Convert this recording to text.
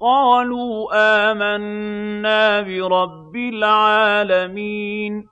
قَالُوا آمَنَّا بِرَبِّ الْعَالَمِينَ